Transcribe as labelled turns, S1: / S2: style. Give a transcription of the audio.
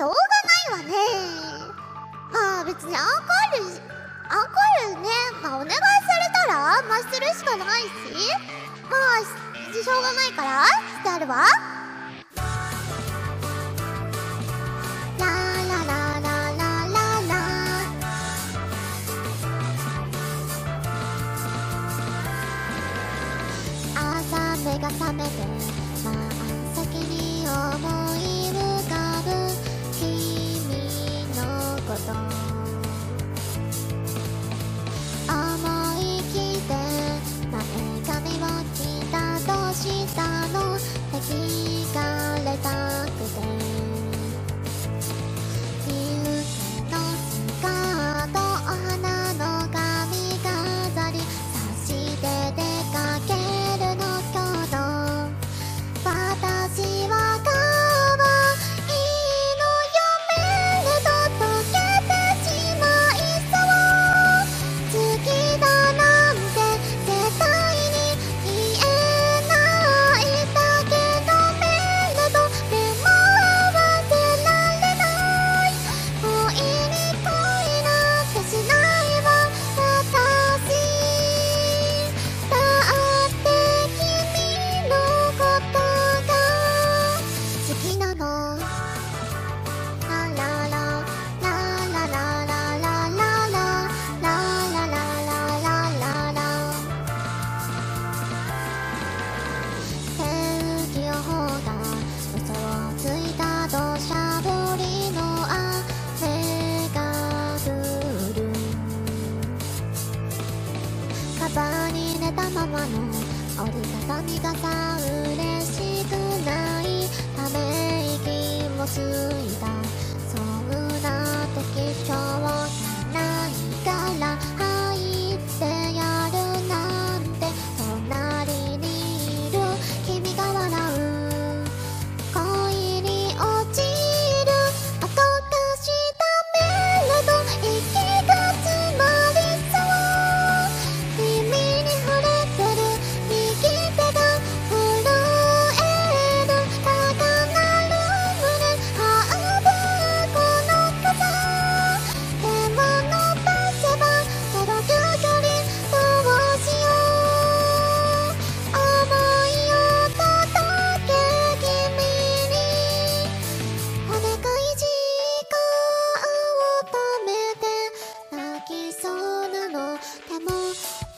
S1: しょうがないわね。まあ別にアンコールアンコールね、まあ、お願いされたらまあするしかないし。まあししょうがないからしてあるわ。朝目が覚めてまあ先に思う朝に寝たままの折りたたみ傘嬉しくない。ため息もついたの。でも